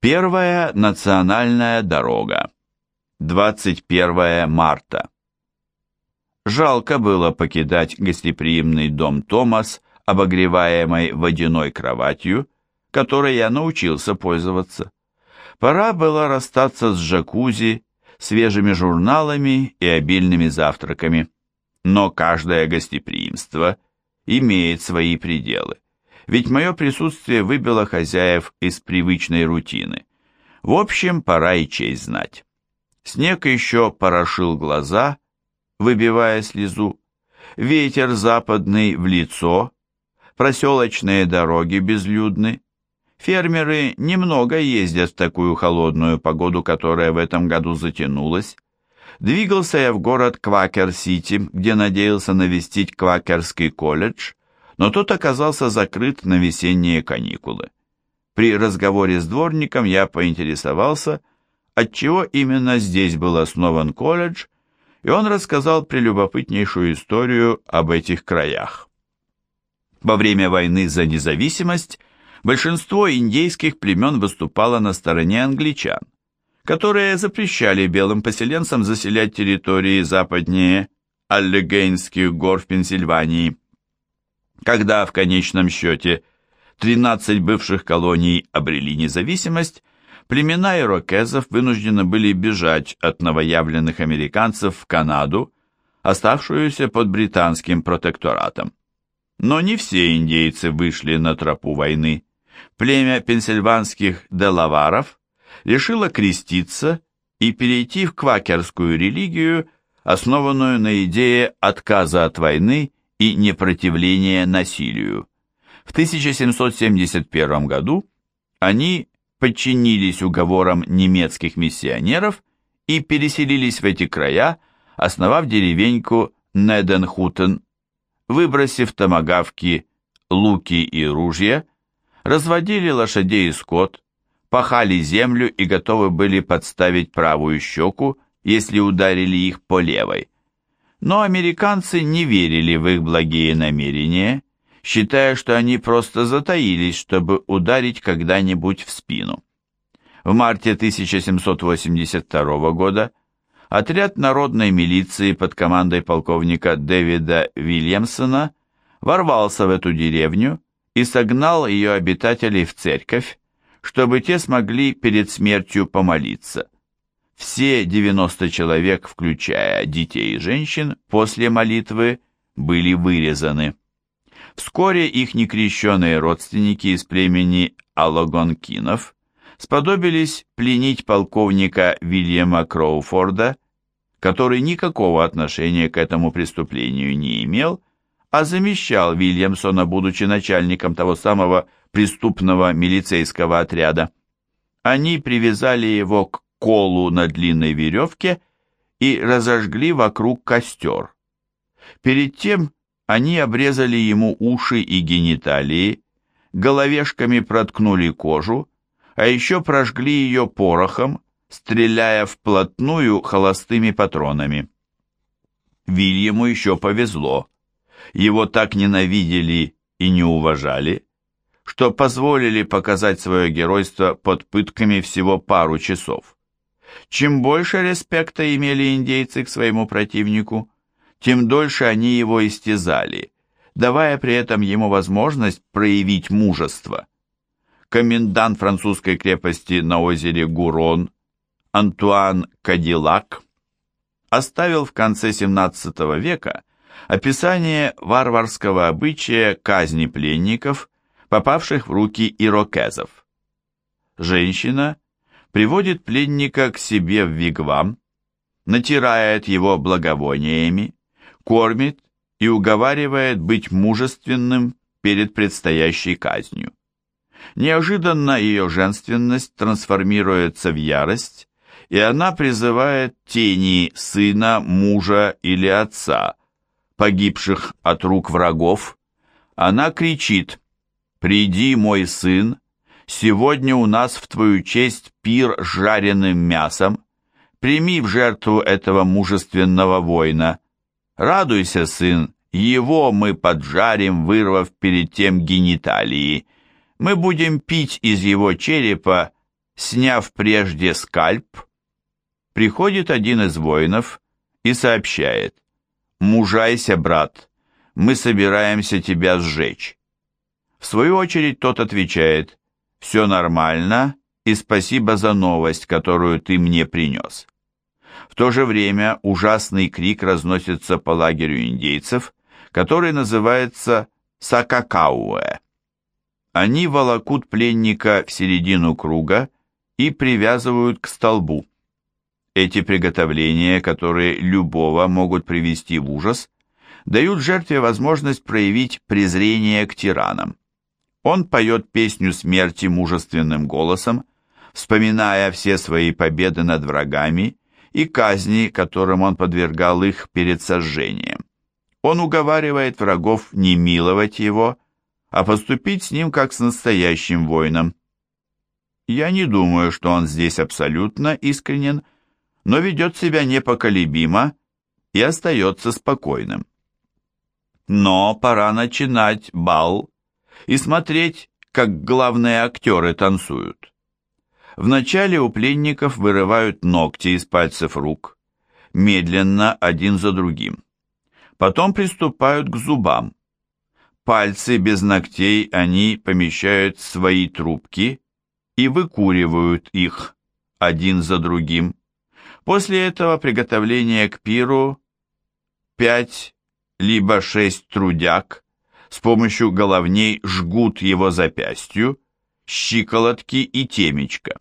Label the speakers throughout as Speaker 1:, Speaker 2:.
Speaker 1: Первая национальная дорога. 21 марта. Жалко было покидать гостеприимный дом Томас, обогреваемой водяной кроватью, которой я научился пользоваться. Пора было расстаться с джакузи, свежими журналами и обильными завтраками. Но каждое гостеприимство имеет свои пределы ведь мое присутствие выбило хозяев из привычной рутины. В общем, пора и честь знать. Снег еще порошил глаза, выбивая слезу, ветер западный в лицо, проселочные дороги безлюдны, Фермеры немного ездят в такую холодную погоду, которая в этом году затянулась. Двигался я в город Квакер-Сити, где надеялся навестить Квакерский колледж, но тот оказался закрыт на весенние каникулы. При разговоре с дворником я поинтересовался, отчего именно здесь был основан колледж, и он рассказал прелюбопытнейшую историю об этих краях. Во время войны за независимость большинство индейских племен выступало на стороне англичан, которые запрещали белым поселенцам заселять территории западнее Аллегейнских гор в Пенсильвании. Когда в конечном счете 13 бывших колоний обрели независимость, племена ирокезов вынуждены были бежать от новоявленных американцев в Канаду, оставшуюся под британским протекторатом. Но не все индейцы вышли на тропу войны. Племя пенсильванских делаваров решило креститься и перейти в квакерскую религию, основанную на идее отказа от войны и непротивления насилию. В 1771 году они подчинились уговорам немецких миссионеров и переселились в эти края, основав деревеньку Неденхутен, выбросив томагавки, луки и ружья, разводили лошадей и скот, пахали землю и готовы были подставить правую щеку, если ударили их по левой. Но американцы не верили в их благие намерения, считая, что они просто затаились, чтобы ударить когда-нибудь в спину. В марте 1782 года отряд народной милиции под командой полковника Дэвида Вильямсона ворвался в эту деревню и согнал ее обитателей в церковь, чтобы те смогли перед смертью помолиться. Все 90 человек, включая детей и женщин, после молитвы были вырезаны. Вскоре их некрещенные родственники из племени Алогонкинов сподобились пленить полковника Вильяма Кроуфорда, который никакого отношения к этому преступлению не имел, а замещал Вильямсона, будучи начальником того самого преступного милицейского отряда. Они привязали его к колу на длинной веревке и разожгли вокруг костер. Перед тем они обрезали ему уши и гениталии, головешками проткнули кожу, а еще прожгли ее порохом, стреляя вплотную холостыми патронами. Вильяму еще повезло. Его так ненавидели и не уважали, что позволили показать свое геройство под пытками всего пару часов. Чем больше респекта имели индейцы к своему противнику, тем дольше они его истязали, давая при этом ему возможность проявить мужество. Комендант французской крепости на озере Гурон Антуан Кадиллак оставил в конце XVII века описание варварского обычая казни пленников, попавших в руки ирокезов. Женщина – приводит пленника к себе в вигвам, натирает его благовониями, кормит и уговаривает быть мужественным перед предстоящей казнью. Неожиданно ее женственность трансформируется в ярость, и она призывает тени сына, мужа или отца, погибших от рук врагов. Она кричит «Приди, мой сын, Сегодня у нас в твою честь пир с жареным мясом. Прими в жертву этого мужественного воина. Радуйся, сын, его мы поджарим, вырвав перед тем гениталии. Мы будем пить из его черепа сняв прежде скальп, приходит один из воинов и сообщает «Мужайся, брат, мы собираемся тебя сжечь». В свою очередь тот отвечает «Все нормально и спасибо за новость, которую ты мне принес». В то же время ужасный крик разносится по лагерю индейцев, который называется Сакакауэ. Они волокут пленника в середину круга и привязывают к столбу. Эти приготовления, которые любого могут привести в ужас, дают жертве возможность проявить презрение к тиранам. Он поет песню смерти мужественным голосом, вспоминая все свои победы над врагами и казни, которым он подвергал их перед сожжением. Он уговаривает врагов не миловать его, а поступить с ним как с настоящим воином. Я не думаю, что он здесь абсолютно искренен, но ведет себя непоколебимо и остается спокойным. Но пора начинать бал и смотреть, как главные актеры танцуют. Вначале у пленников вырывают ногти из пальцев рук, медленно один за другим. Потом приступают к зубам. Пальцы без ногтей они помещают в свои трубки и выкуривают их один за другим. После этого приготовления к пиру пять либо шесть трудяг с помощью головней жгут его запястью, щиколотки и темечко.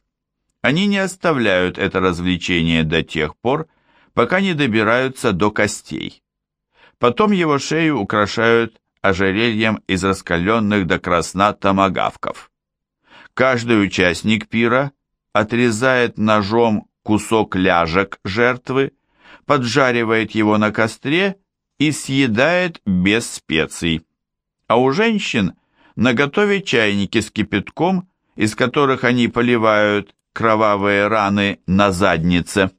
Speaker 1: Они не оставляют это развлечение до тех пор, пока не добираются до костей. Потом его шею украшают ожерельем из раскаленных до красна томагавков. Каждый участник пира отрезает ножом кусок ляжек жертвы, поджаривает его на костре и съедает без специй. А у женщин наготове чайники с кипятком, из которых они поливают кровавые раны на заднице.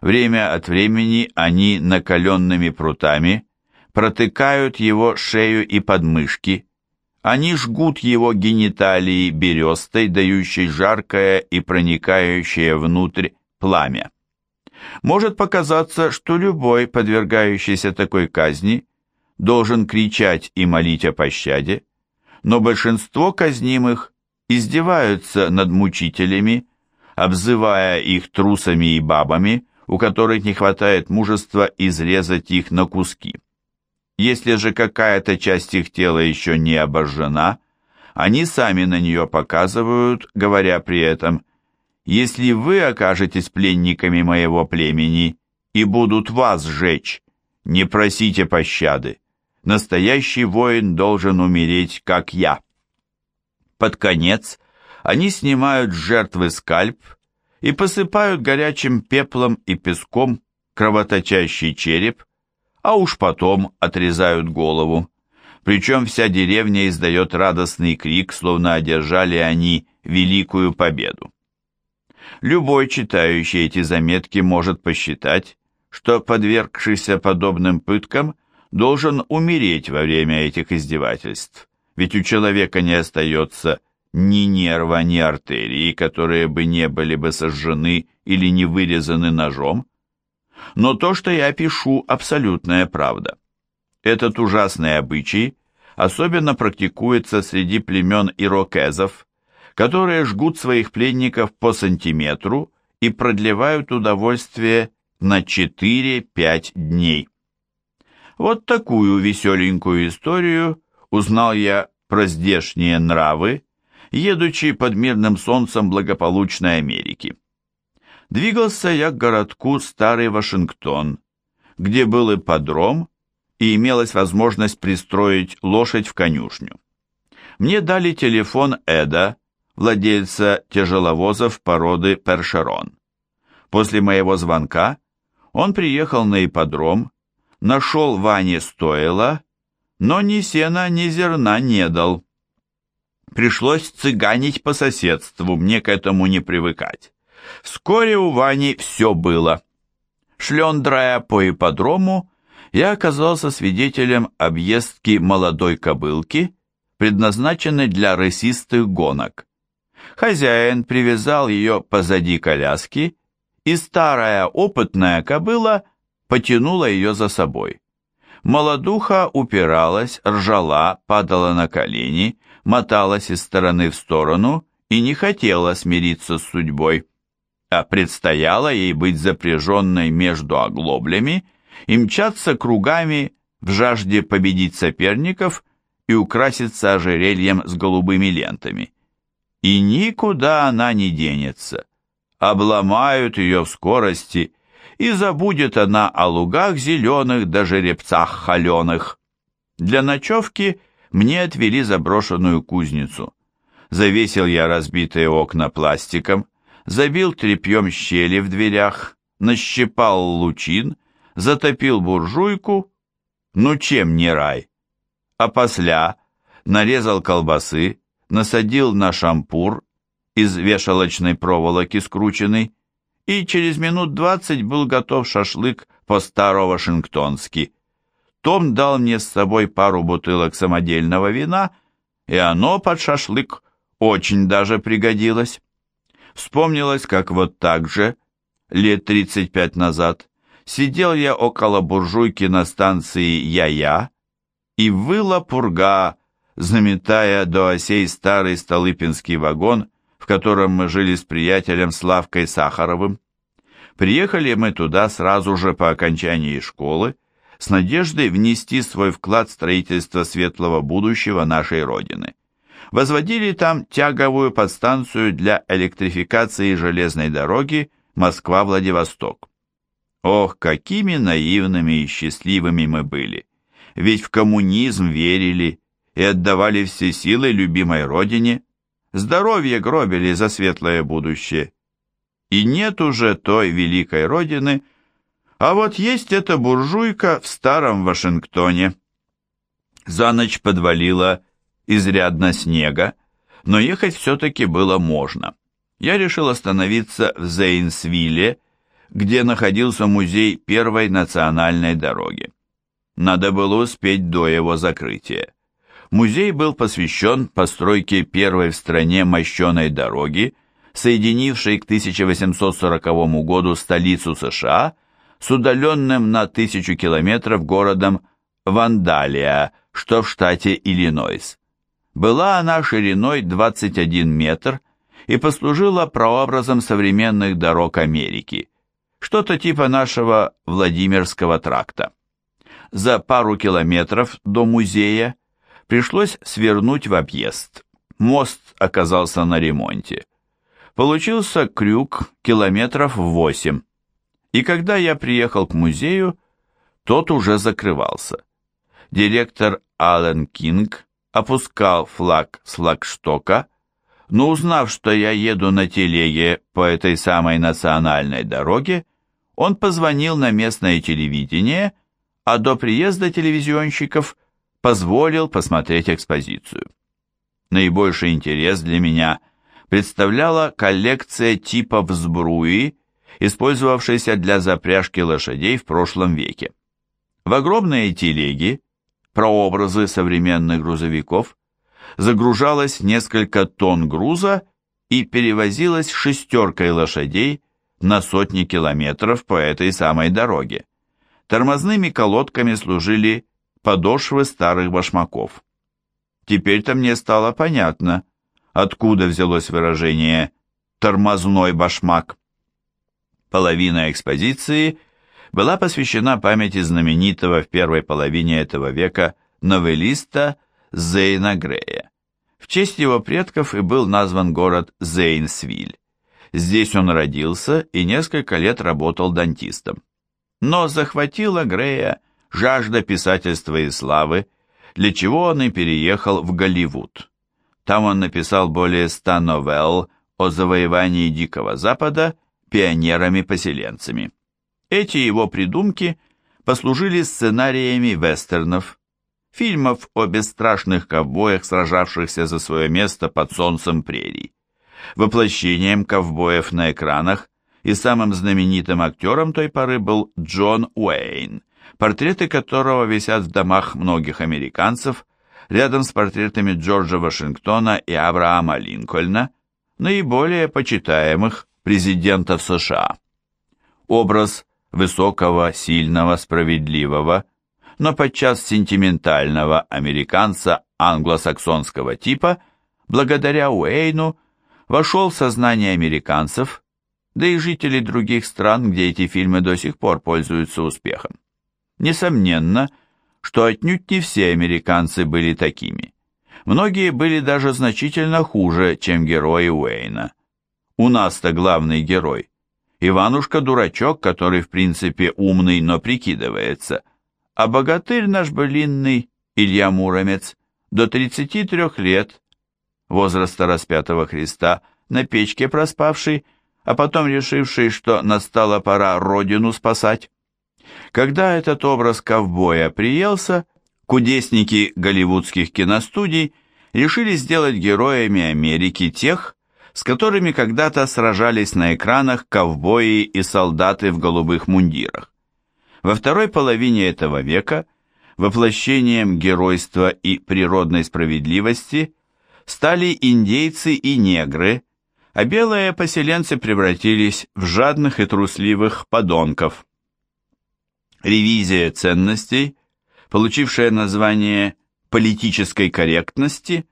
Speaker 1: Время от времени они накаленными прутами протыкают его шею и подмышки. Они жгут его гениталии берестой, дающей жаркое и проникающее внутрь пламя. Может показаться, что любой, подвергающийся такой казни, должен кричать и молить о пощаде, но большинство казнимых издеваются над мучителями, обзывая их трусами и бабами, у которых не хватает мужества изрезать их на куски. Если же какая-то часть их тела еще не обожжена, они сами на нее показывают, говоря при этом если вы окажетесь пленниками моего племени и будут вас сжечь, не просите пощады. Настоящий воин должен умереть, как я. Под конец они снимают с жертвы скальп и посыпают горячим пеплом и песком кровоточащий череп, а уж потом отрезают голову. Причем вся деревня издает радостный крик, словно одержали они великую победу. Любой читающий эти заметки может посчитать, что подвергшийся подобным пыткам должен умереть во время этих издевательств, ведь у человека не остается ни нерва, ни артерии, которые бы не были бы сожжены или не вырезаны ножом. Но то, что я пишу, абсолютная правда. Этот ужасный обычай особенно практикуется среди племен ирокезов, которые жгут своих пленников по сантиметру и продлевают удовольствие на 4-5 дней. Вот такую веселенькую историю узнал я про здешние нравы, едучи под мирным солнцем благополучной Америки. Двигался я к городку Старый Вашингтон, где был ипподром и имелась возможность пристроить лошадь в конюшню. Мне дали телефон Эда, владельца тяжеловозов породы Першерон. После моего звонка он приехал на ипподром, нашел Ване стоило, но ни сена, ни зерна не дал. Пришлось цыганить по соседству, мне к этому не привыкать. Вскоре у Вани все было. Шлендрая по ипподрому, я оказался свидетелем объездки молодой кобылки, предназначенной для рысистых гонок. Хозяин привязал ее позади коляски, и старая опытная кобыла потянула ее за собой. Молодуха упиралась, ржала, падала на колени, моталась из стороны в сторону и не хотела смириться с судьбой, а предстояло ей быть запряженной между оглоблями и мчаться кругами в жажде победить соперников и украситься ожерельем с голубыми лентами. И никуда она не денется. Обломают ее в скорости, и забудет она о лугах зеленых да жеребцах холеных. Для ночевки мне отвели заброшенную кузницу. Завесил я разбитые окна пластиком, забил тряпьем щели в дверях, нащипал лучин, затопил буржуйку. Ну чем не рай? А после нарезал колбасы, насадил на шампур из вешалочной проволоки скрученный, и через минут двадцать был готов шашлык по-старо-вашингтонски. Том дал мне с собой пару бутылок самодельного вина, и оно под шашлык очень даже пригодилось. Вспомнилось, как вот так же, лет тридцать пять назад, сидел я около буржуйки на станции Я-Я, и выла пурга, заметая до осей старый Столыпинский вагон, в котором мы жили с приятелем Славкой Сахаровым. Приехали мы туда сразу же по окончании школы, с надеждой внести свой вклад в строительство светлого будущего нашей Родины. Возводили там тяговую подстанцию для электрификации железной дороги Москва-Владивосток. Ох, какими наивными и счастливыми мы были! Ведь в коммунизм верили и отдавали все силы любимой родине, здоровье гробили за светлое будущее. И нет уже той великой родины, а вот есть эта буржуйка в старом Вашингтоне. За ночь подвалило изрядно снега, но ехать все-таки было можно. Я решил остановиться в Зейнсвилле, где находился музей первой национальной дороги. Надо было успеть до его закрытия. Музей был посвящен постройке первой в стране мощеной дороги, соединившей к 1840 году столицу США с удаленным на тысячу километров городом Вандалия, что в штате Иллинойс. Была она шириной 21 метр и послужила прообразом современных дорог Америки, что-то типа нашего Владимирского тракта. За пару километров до музея пришлось свернуть в объезд. Мост оказался на ремонте. Получился крюк километров восемь и когда я приехал к музею, тот уже закрывался. Директор Аллен Кинг опускал флаг с флагштока, но узнав, что я еду на телеге по этой самой национальной дороге, он позвонил на местное телевидение, а до приезда телевизионщиков позволил посмотреть экспозицию. Наибольший интерес для меня представляла коллекция типов сбруи использовавшейся для запряжки лошадей в прошлом веке. В огромные телеги, прообразы современных грузовиков, загружалось несколько тонн груза и перевозилось шестеркой лошадей на сотни километров по этой самой дороге. Тормозными колодками служили подошвы старых башмаков. Теперь-то мне стало понятно, откуда взялось выражение «тормозной башмак». Половина экспозиции была посвящена памяти знаменитого в первой половине этого века новеллиста Зейна Грея. В честь его предков и был назван город Зейнсвиль. Здесь он родился и несколько лет работал дантистом. Но захватила Грея жажда писательства и славы, для чего он и переехал в Голливуд. Там он написал более ста новелл о завоевании Дикого Запада пионерами-поселенцами. Эти его придумки послужили сценариями вестернов, фильмов о бесстрашных ковбоях, сражавшихся за свое место под солнцем прерий. Воплощением ковбоев на экранах и самым знаменитым актером той поры был Джон Уэйн, портреты которого висят в домах многих американцев, рядом с портретами Джорджа Вашингтона и Авраама Линкольна, наиболее почитаемых президентов США. Образ высокого, сильного, справедливого, но подчас сентиментального американца англосаксонского типа, благодаря Уэйну, вошел в сознание американцев, да и жителей других стран, где эти фильмы до сих пор пользуются успехом. Несомненно, что отнюдь не все американцы были такими. Многие были даже значительно хуже, чем герои Уэйна. У нас-то главный герой. Иванушка-дурачок, который в принципе умный, но прикидывается. А богатырь наш былинный, Илья Муромец, до 33 лет, возраста распятого Христа, на печке проспавший, а потом решивший, что настала пора родину спасать. Когда этот образ ковбоя приелся, кудесники голливудских киностудий решили сделать героями Америки тех, с которыми когда-то сражались на экранах ковбои и солдаты в голубых мундирах. Во второй половине этого века воплощением геройства и природной справедливости стали индейцы и негры, а белые поселенцы превратились в жадных и трусливых подонков. Ревизия ценностей, получившая название политической корректности,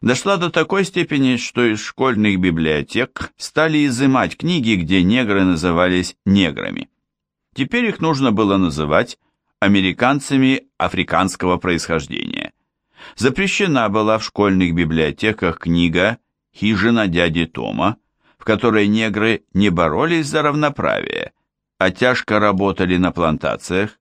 Speaker 1: дошла до такой степени, что из школьных библиотек стали изымать книги, где негры назывались неграми. Теперь их нужно было называть американцами африканского происхождения. Запрещена была в школьных библиотеках книга «Хижина дяди Тома», в которой негры не боролись за равноправие, а тяжко работали на плантациях,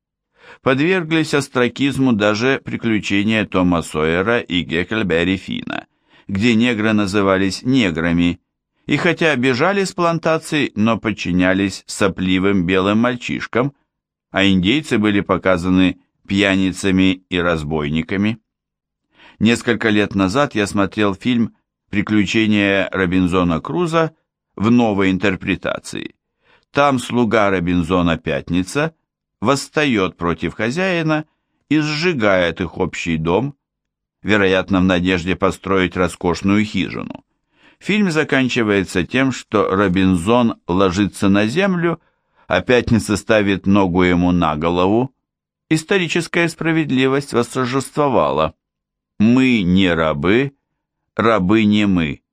Speaker 1: подверглись остракизму даже приключения Тома Сойера и Геккельберри Фина, где негры назывались неграми, и хотя бежали с плантаций, но подчинялись сопливым белым мальчишкам, а индейцы были показаны пьяницами и разбойниками. Несколько лет назад я смотрел фильм «Приключения Робинзона Круза» в новой интерпретации. Там слуга Робинзона Пятница восстает против хозяина и сжигает их общий дом, вероятно, в надежде построить роскошную хижину. Фильм заканчивается тем, что Робинзон ложится на землю, а Пятница ставит ногу ему на голову. Историческая справедливость восторжествовала. Мы не рабы, рабы не мы.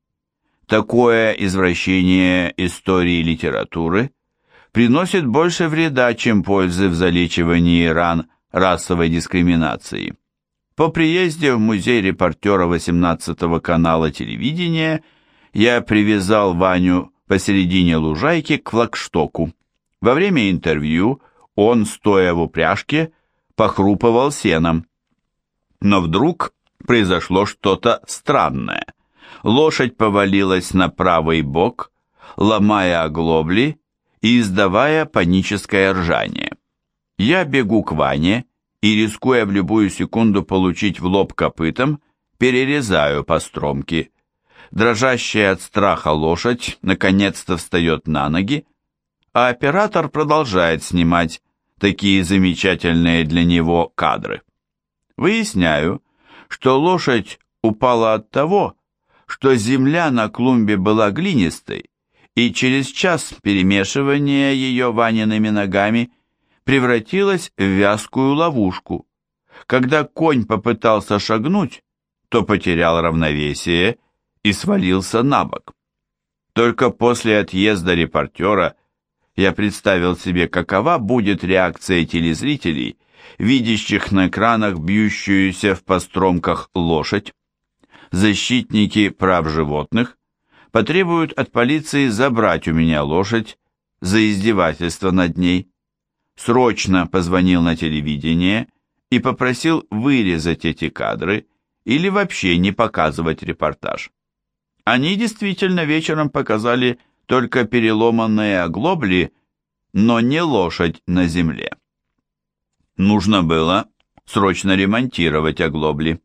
Speaker 1: Такое извращение истории литературы приносит больше вреда, чем пользы в залечивании ран расовой дискриминации. По приезде в музей репортера 18 канала телевидения я привязал Ваню посередине лужайки к флагштоку. Во время интервью он, стоя в упряжке, похрупывал сеном. Но вдруг произошло что-то странное. Лошадь повалилась на правый бок, ломая оглобли и издавая паническое ржание. Я бегу к Ване и, рискуя в любую секунду получить в лоб копытом, перерезаю по стромке. Дрожащая от страха лошадь наконец-то встает на ноги, а оператор продолжает снимать такие замечательные для него кадры. Выясняю, что лошадь упала от того, что земля на клумбе была глинистой, и через час перемешивания ее Ваниными ногами превратилась в вязкую ловушку. Когда конь попытался шагнуть, то потерял равновесие и свалился на бок. Только после отъезда репортера я представил себе, какова будет реакция телезрителей, видящих на экранах бьющуюся в постромках лошадь. Защитники прав животных потребуют от полиции забрать у меня лошадь за издевательство над ней. Срочно позвонил на телевидение и попросил вырезать эти кадры или вообще не показывать репортаж. Они действительно вечером показали только переломанные оглобли, но не лошадь на земле. Нужно было срочно ремонтировать оглобли.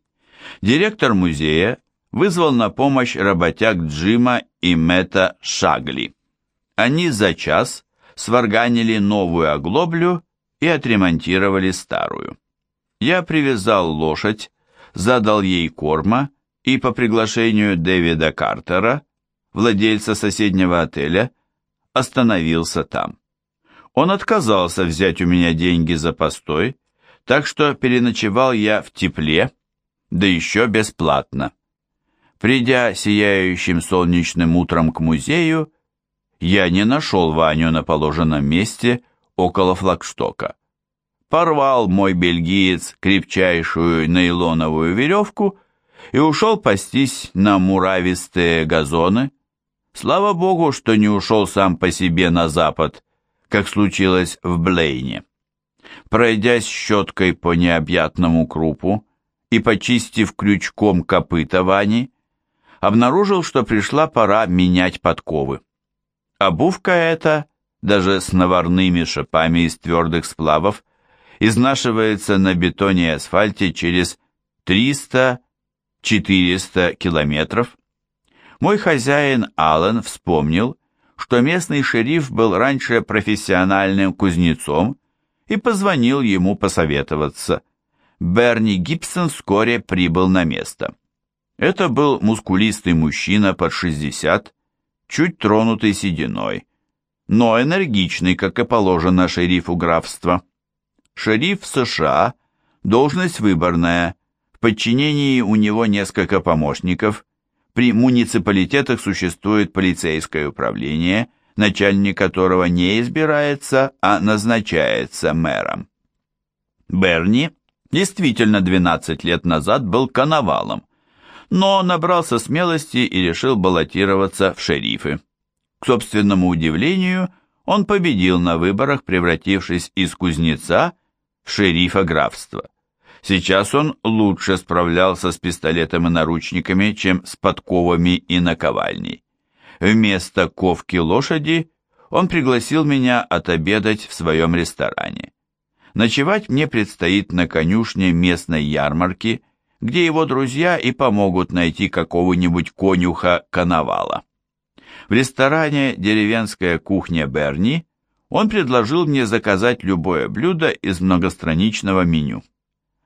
Speaker 1: Директор музея вызвал на помощь работяг Джима и Мэтта Шагли. Они за час сварганили новую оглоблю и отремонтировали старую. Я привязал лошадь, задал ей корма и по приглашению Дэвида Картера, владельца соседнего отеля, остановился там. Он отказался взять у меня деньги за постой, так что переночевал я в тепле, да еще бесплатно. Придя сияющим солнечным утром к музею, я не нашел Ваню на положенном месте около флагштока. Порвал мой бельгиец крепчайшую нейлоновую веревку и ушел пастись на муравистые газоны. Слава богу, что не ушел сам по себе на запад, как случилось в Блейне. Пройдясь щеткой по необъятному крупу и почистив крючком копыта Вани, обнаружил, что пришла пора менять подковы. Обувка эта, даже с наварными шипами из твердых сплавов, изнашивается на бетоне и асфальте через 300-400 километров. Мой хозяин Аллен вспомнил, что местный шериф был раньше профессиональным кузнецом и позвонил ему посоветоваться. Берни Гибсон вскоре прибыл на место. Это был мускулистый мужчина под 60, чуть тронутый сединой, но энергичный, как и положено шерифу графства. Шериф США – должность выборная, в подчинении у него несколько помощников, при муниципалитетах существует полицейское управление, начальник которого не избирается, а назначается мэром. Берни действительно 12 лет назад был коновалом, но набрался смелости и решил баллотироваться в шерифы. К собственному удивлению, он победил на выборах, превратившись из кузнеца в шерифа графства. Сейчас он лучше справлялся с пистолетом и наручниками, чем с подковами и наковальней. Вместо ковки лошади он пригласил меня отобедать в своем ресторане. Ночевать мне предстоит на конюшне местной ярмарки – где его друзья и помогут найти какого-нибудь конюха-коновала. В ресторане «Деревенская кухня Берни» он предложил мне заказать любое блюдо из многостраничного меню.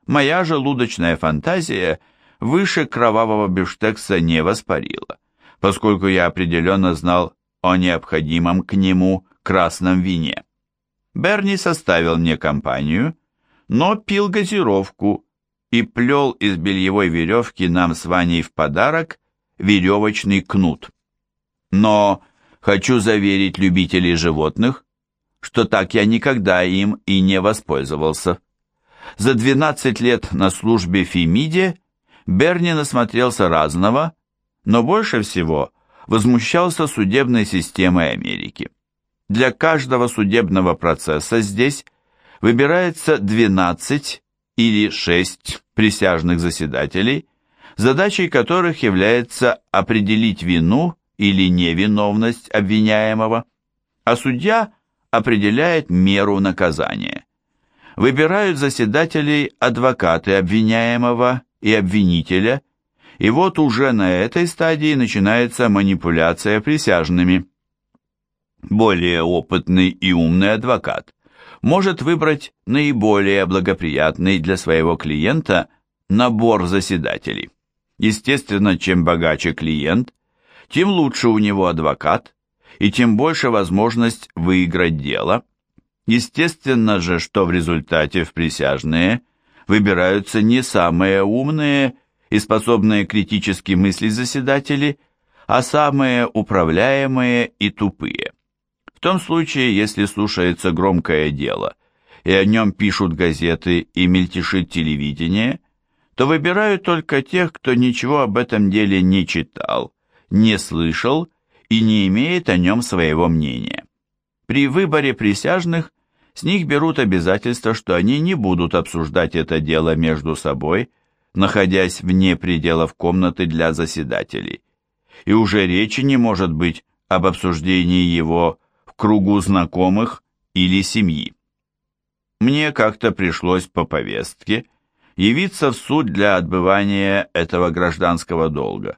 Speaker 1: Моя желудочная фантазия выше кровавого бифштекса не воспарила, поскольку я определенно знал о необходимом к нему красном вине. Берни составил мне компанию, но пил газировку, и плел из бельевой веревки нам с Ваней в подарок веревочный кнут. Но хочу заверить любителей животных, что так я никогда им и не воспользовался. За 12 лет на службе Фемиде Берни насмотрелся разного, но больше всего возмущался судебной системой Америки. Для каждого судебного процесса здесь выбирается 12 или шесть присяжных заседателей, задачей которых является определить вину или невиновность обвиняемого, а судья определяет меру наказания. Выбирают заседателей адвокаты обвиняемого и обвинителя, и вот уже на этой стадии начинается манипуляция присяжными. Более опытный и умный адвокат может выбрать наиболее благоприятный для своего клиента набор заседателей. Естественно, чем богаче клиент, тем лучше у него адвокат, и тем больше возможность выиграть дело. Естественно же, что в результате в присяжные выбираются не самые умные и способные критически мыслить заседатели, а самые управляемые и тупые. В том случае, если слушается громкое дело, и о нем пишут газеты и мельтешит телевидение, то выбирают только тех, кто ничего об этом деле не читал, не слышал и не имеет о нем своего мнения. При выборе присяжных с них берут обязательство, что они не будут обсуждать это дело между собой, находясь вне пределов комнаты для заседателей. И уже речи не может быть об обсуждении его кругу знакомых или семьи. Мне как-то пришлось по повестке явиться в суд для отбывания этого гражданского долга.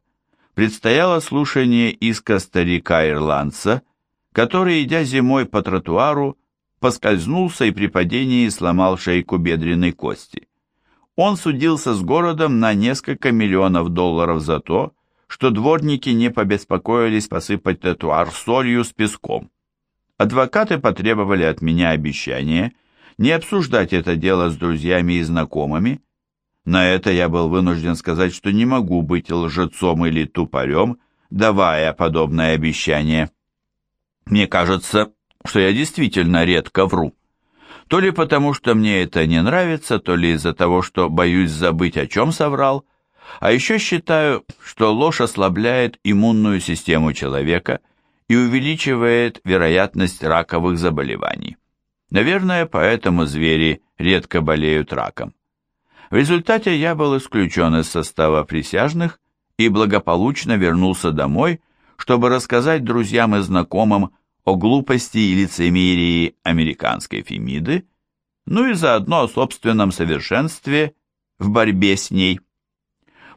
Speaker 1: Предстояло слушание иска старика-ирландца, который, идя зимой по тротуару, поскользнулся и при падении сломал шейку бедренной кости. Он судился с городом на несколько миллионов долларов за то, что дворники не побеспокоились посыпать тротуар солью с песком. Адвокаты потребовали от меня обещания не обсуждать это дело с друзьями и знакомыми. На это я был вынужден сказать, что не могу быть лжецом или тупорем, давая подобное обещание. Мне кажется, что я действительно редко вру. То ли потому, что мне это не нравится, то ли из-за того, что боюсь забыть, о чем соврал, а еще считаю, что ложь ослабляет иммунную систему человека и увеличивает вероятность раковых заболеваний. Наверное, поэтому звери редко болеют раком. В результате я был исключен из состава присяжных и благополучно вернулся домой, чтобы рассказать друзьям и знакомым о глупости и лицемерии американской Фемиды, ну и заодно о собственном совершенстве в борьбе с ней.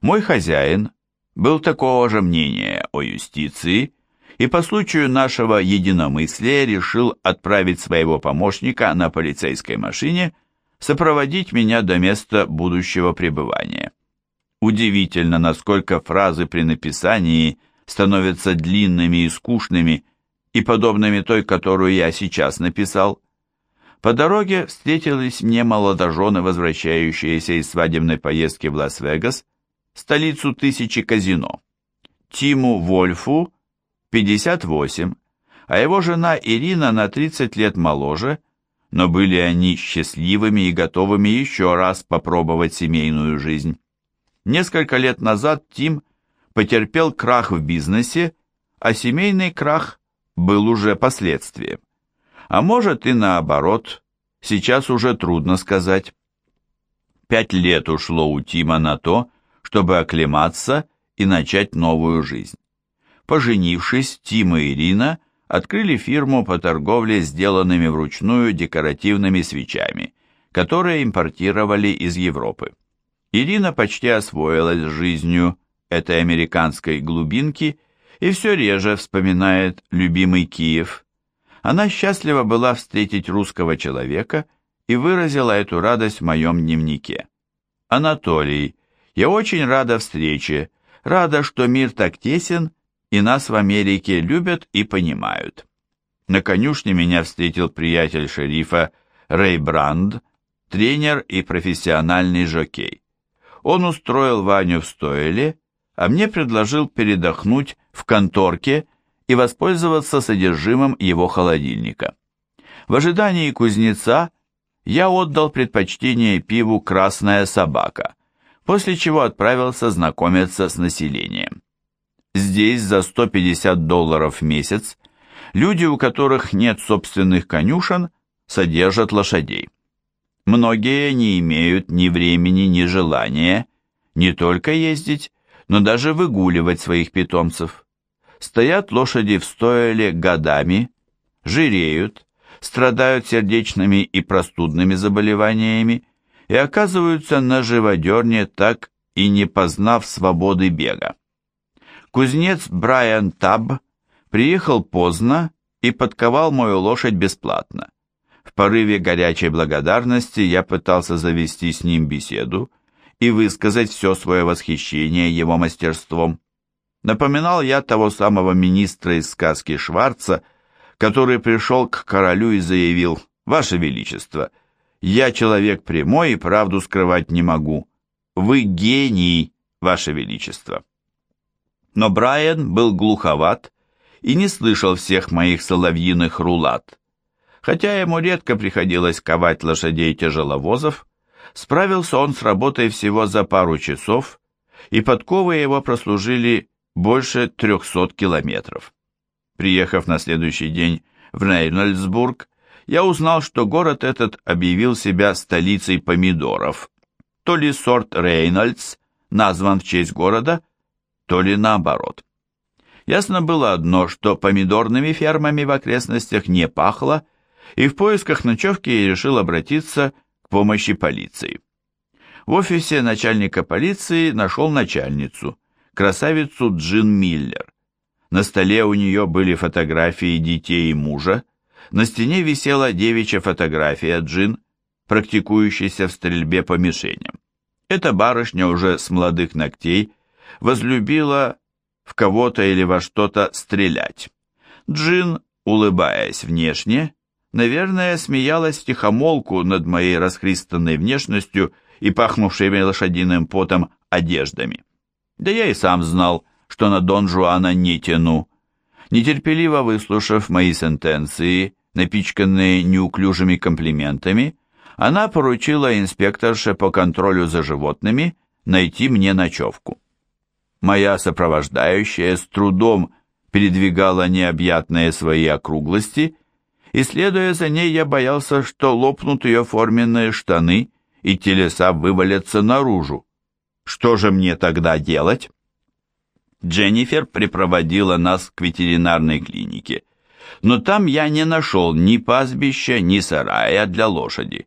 Speaker 1: Мой хозяин был такого же мнения о юстиции и по случаю нашего единомыслия решил отправить своего помощника на полицейской машине сопроводить меня до места будущего пребывания. Удивительно, насколько фразы при написании становятся длинными и скучными и подобными той, которую я сейчас написал. По дороге встретились мне молодожены, возвращающиеся из свадебной поездки в Лас-Вегас, столицу тысячи казино. Тиму Вольфу 58, а его жена Ирина на 30 лет моложе, но были они счастливыми и готовыми еще раз попробовать семейную жизнь. Несколько лет назад Тим потерпел крах в бизнесе, а семейный крах был уже последствием. А может и наоборот, сейчас уже трудно сказать. Пять лет ушло у Тима на то, чтобы оклематься и начать новую жизнь. Поженившись, Тим и Ирина открыли фирму по торговле сделанными вручную декоративными свечами, которые импортировали из Европы. Ирина почти освоилась жизнью этой американской глубинки и все реже вспоминает любимый Киев. Она счастлива была встретить русского человека и выразила эту радость в моем дневнике. Анатолий, я очень рада встрече, рада, что мир так тесен, и нас в Америке любят и понимают. На конюшне меня встретил приятель шерифа Рэй Бранд, тренер и профессиональный жокей. Он устроил Ваню в стойле, а мне предложил передохнуть в конторке и воспользоваться содержимым его холодильника. В ожидании кузнеца я отдал предпочтение пиву «Красная собака», после чего отправился знакомиться с населением. Здесь за 150 долларов в месяц люди, у которых нет собственных конюшен, содержат лошадей. Многие не имеют ни времени, ни желания не только ездить, но даже выгуливать своих питомцев. Стоят лошади в стойле годами, жиреют, страдают сердечными и простудными заболеваниями и оказываются на живодерне, так и не познав свободы бега. Кузнец Брайан Таб приехал поздно и подковал мою лошадь бесплатно. В порыве горячей благодарности я пытался завести с ним беседу, и высказать все свое восхищение его мастерством. Напоминал я того самого министра из сказки Шварца, который пришел к королю и заявил «Ваше Величество, я человек прямой и правду скрывать не могу. Вы гений, Ваше Величество». Но Брайан был глуховат и не слышал всех моих соловьиных рулат. Хотя ему редко приходилось ковать лошадей тяжеловозов, Справился он с работой всего за пару часов, и подковы его прослужили больше 300 километров. Приехав на следующий день в Рейнольдсбург, я узнал, что город этот объявил себя столицей помидоров. То ли сорт Рейнольдс назван в честь города, то ли наоборот. Ясно было одно, что помидорными фермами в окрестностях не пахло, и в поисках ночевки я решил обратиться помощи полиции. В офисе начальника полиции нашел начальницу, красавицу Джин Миллер. На столе у нее были фотографии детей и мужа, на стене висела девичья фотография Джин, практикующейся в стрельбе по мишеням. Эта барышня уже с молодых ногтей возлюбила в кого-то или во что-то стрелять. Джин, улыбаясь внешне, наверное, смеялась тихомолку над моей расхристанной внешностью и пахнувшими лошадиным потом одеждами. Да я и сам знал, что на Дон Жуана не тяну. Нетерпеливо выслушав мои сентенции, напичканные неуклюжими комплиментами, она поручила инспекторше по контролю за животными найти мне ночевку. Моя сопровождающая с трудом передвигала необъятные свои округлости, и, следуя за ней, я боялся, что лопнут ее форменные штаны и телеса вывалятся наружу. Что же мне тогда делать? Дженнифер припроводила нас к ветеринарной клинике, но там я не нашел ни пастбища, ни сарая для лошади.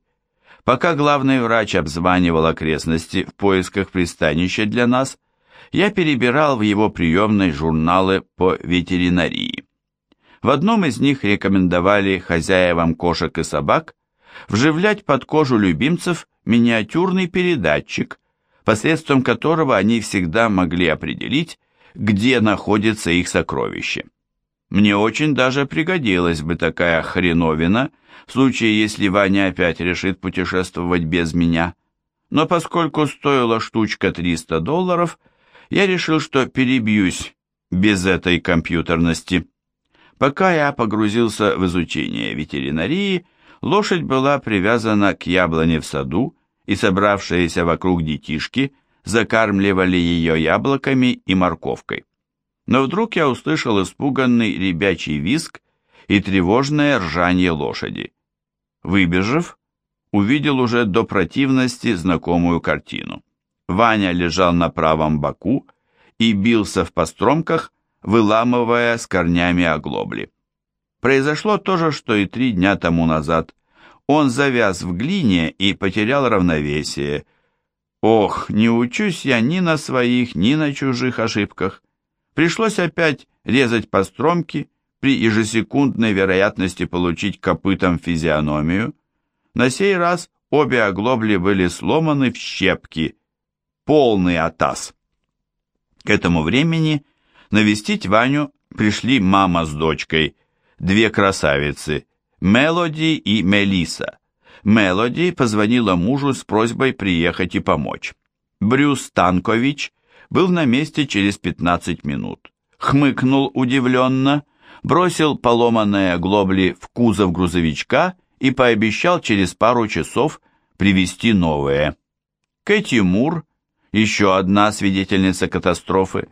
Speaker 1: Пока главный врач обзванивал окрестности в поисках пристанища для нас, я перебирал в его приемной журналы по ветеринарии. В одном из них рекомендовали хозяевам кошек и собак вживлять под кожу любимцев миниатюрный передатчик, посредством которого они всегда могли определить, где находится их сокровище. Мне очень даже пригодилась бы такая хреновина – в случае, если Ваня опять решит путешествовать без меня. Но поскольку стоила штучка 300 долларов, я решил, что перебьюсь без этой компьютерности. Пока я погрузился в изучение ветеринарии, лошадь была привязана к яблоне в саду, и собравшиеся вокруг детишки закармливали ее яблоками и морковкой. Но вдруг я услышал испуганный ребячий визг и тревожное ржание лошади. Выбежав, увидел уже до противности знакомую картину. Ваня лежал на правом боку и бился в постромках, выламывая с корнями оглобли. Произошло то же, что и три дня тому назад. Он завяз в глине и потерял равновесие. Ох, не учусь я ни на своих, ни на чужих ошибках. Пришлось опять резать постромки, при ежесекундной вероятности получить копытом физиономию. На сей раз обе оглобли были сломаны в щепки. Полный атас. К этому времени навестить Ваню пришли мама с дочкой, две красавицы, Мелоди и Мелиса. Мелоди позвонила мужу с просьбой приехать и помочь. Брюс Танкович был на месте через 15 минут. Хмыкнул удивленно – бросил поломанные глобли в кузов грузовичка и пообещал через пару часов привезти новые. Кэти Мур, еще одна свидетельница катастрофы,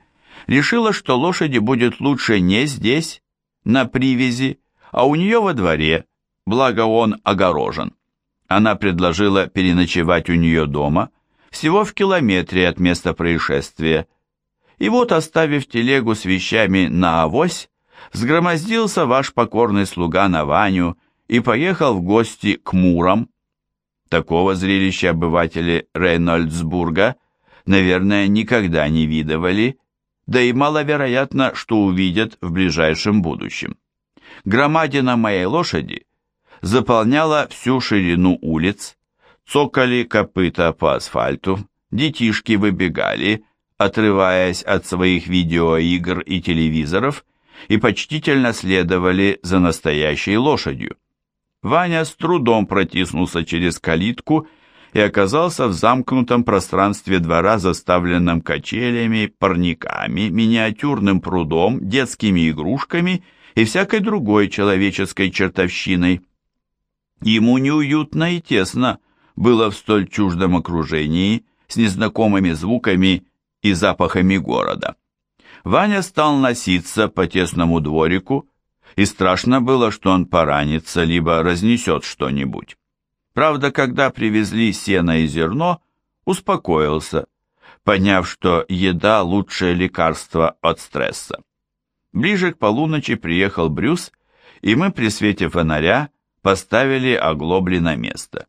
Speaker 1: решила, что лошади будет лучше не здесь, на привязи, а у нее во дворе, благо он огорожен. Она предложила переночевать у нее дома, всего в километре от места происшествия. И вот, оставив телегу с вещами на авось, взгромоздился ваш покорный слуга на Ваню и поехал в гости к Мурам. Такого зрелища обыватели Рейнольдсбурга, наверное, никогда не видывали, да и маловероятно, что увидят в ближайшем будущем. Громадина моей лошади заполняла всю ширину улиц, цокали копыта по асфальту, детишки выбегали, отрываясь от своих видеоигр и телевизоров, и почтительно следовали за настоящей лошадью. Ваня с трудом протиснулся через калитку и оказался в замкнутом пространстве двора, заставленном качелями, парниками, миниатюрным прудом, детскими игрушками и всякой другой человеческой чертовщиной. Ему неуютно и тесно было в столь чуждом окружении с незнакомыми звуками и запахами города. Ваня стал носиться по тесному дворику, и страшно было, что он поранится, либо разнесет что-нибудь. Правда, когда привезли сено и зерно, успокоился, поняв, что еда – лучшее лекарство от стресса. Ближе к полуночи приехал Брюс, и мы при свете фонаря поставили оглобли на место.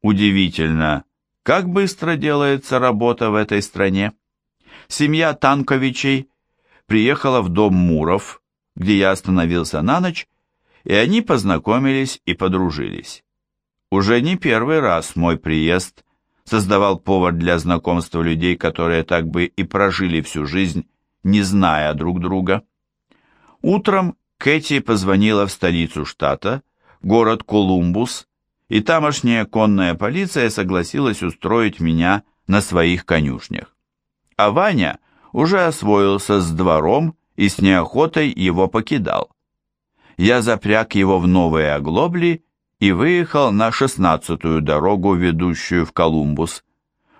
Speaker 1: Удивительно, как быстро делается работа в этой стране. Семья Танковичей приехала в дом Муров, где я остановился на ночь, и они познакомились и подружились. Уже не первый раз мой приезд создавал повод для знакомства людей, которые так бы и прожили всю жизнь, не зная друг друга. Утром Кэти позвонила в столицу штата, город Колумбус, и тамошняя конная полиция согласилась устроить меня на своих конюшнях. А Ваня уже освоился с двором и с неохотой его покидал. Я запряг его в новые оглобли и выехал на шестнадцатую дорогу, ведущую в Колумбус.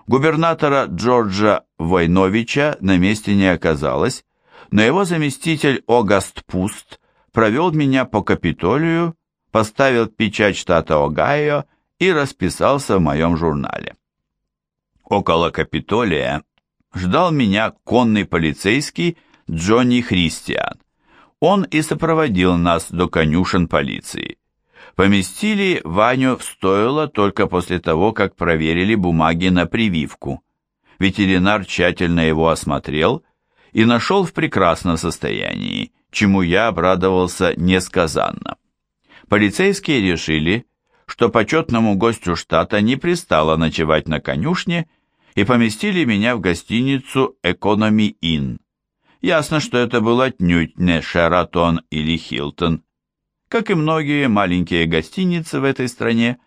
Speaker 1: Губернатора Джорджа Войновича на месте не оказалось, но его заместитель Огаст Пуст провел меня по Капитолию, поставил печать штата Огайо и расписался в моем журнале. Около Капитолия ждал меня конный полицейский Джонни Христиан. Он и сопроводил нас до конюшен полиции. Поместили Ваню в стойло только после того, как проверили бумаги на прививку. Ветеринар тщательно его осмотрел и нашел в прекрасном состоянии, чему я обрадовался несказанно. Полицейские решили, что почетному гостю штата не пристало ночевать на конюшне и поместили меня в гостиницу «Экономи Inn». Ясно, что это был отнюдь не «Шератон» или «Хилтон», как и многие маленькие гостиницы в этой стране,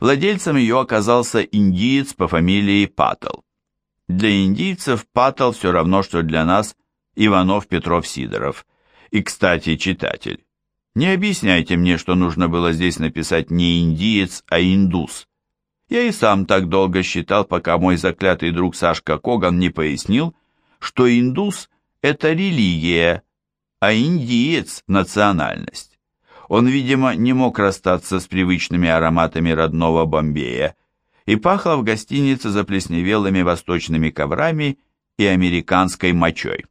Speaker 1: владельцем ее оказался индиец по фамилии Паттл. Для индийцев Паттл все равно, что для нас Иванов Петров Сидоров. И, кстати, читатель, не объясняйте мне, что нужно было здесь написать не индиец, а индус. Я и сам так долго считал, пока мой заклятый друг Сашка Коган не пояснил, что индус – это религия, а индиец – национальность. Он, видимо, не мог расстаться с привычными ароматами родного Бомбея, и пахло в гостинице заплесневелыми восточными коврами и американской мочой.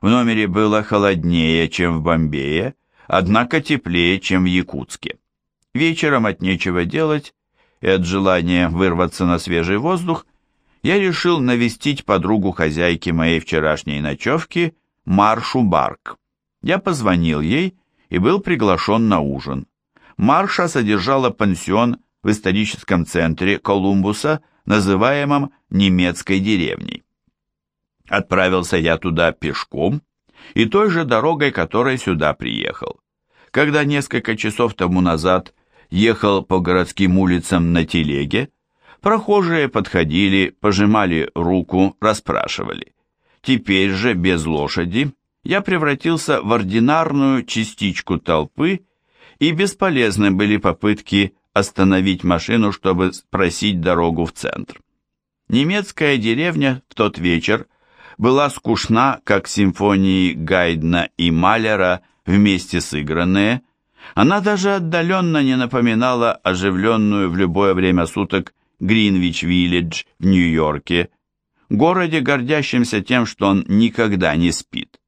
Speaker 1: В номере было холоднее, чем в Бомбее, однако теплее, чем в Якутске. Вечером от нечего делать и от желания вырваться на свежий воздух я решил навестить подругу хозяйки моей вчерашней ночевки, Маршу Барк. Я позвонил ей и был приглашен на ужин. Марша содержала пансион в историческом центре Колумбуса, называемом немецкой деревней. Отправился я туда пешком и той же дорогой, которой сюда приехал. Когда несколько часов тому назад ехал по городским улицам на телеге, прохожие подходили, пожимали руку, расспрашивали. Теперь же без лошади я превратился в ординарную частичку толпы, и бесполезны были попытки остановить машину, чтобы спросить дорогу в центр. Немецкая деревня в тот вечер была скучна, как симфонии Гайдна и Малера вместе сыгранные. Она даже отдаленно не напоминала оживленную в любое время суток Гринвич-Виллидж в Нью-Йорке, городе, гордящемся тем, что он никогда не спит.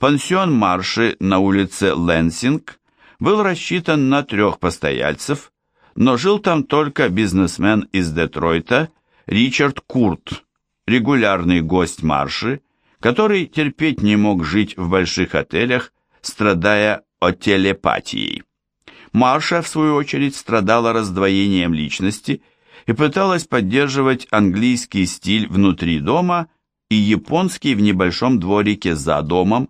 Speaker 1: Пансион Марши на улице Лэнсинг был рассчитан на трех постояльцев, но жил там только бизнесмен из Детройта Ричард Курт, регулярный гость Марши, который терпеть не мог жить в больших отелях, страдая от телепатией. Марша, в свою очередь, страдала раздвоением личности и пыталась поддерживать английский стиль внутри дома и японский в небольшом дворике за домом,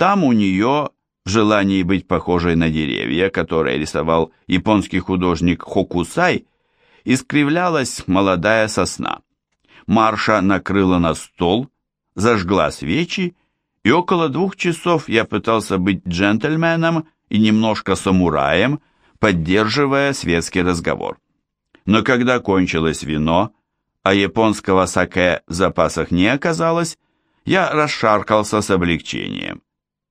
Speaker 1: там у нее, в желании быть похожей на деревья, которые рисовал японский художник Хокусай, искривлялась молодая сосна. Марша накрыла на стол, зажгла свечи, и около двух часов я пытался быть джентльменом и немножко самураем, поддерживая светский разговор. Но когда кончилось вино, а японского саке в запасах не оказалось, я расшаркался с облегчением.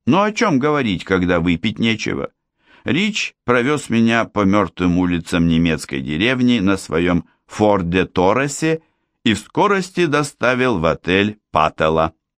Speaker 1: Но о чем говорить, когда выпить нечего? Рич провез меня по мертвым улицам немецкой деревни на своем Форде Торресе и в скорости доставил в отель Паттела.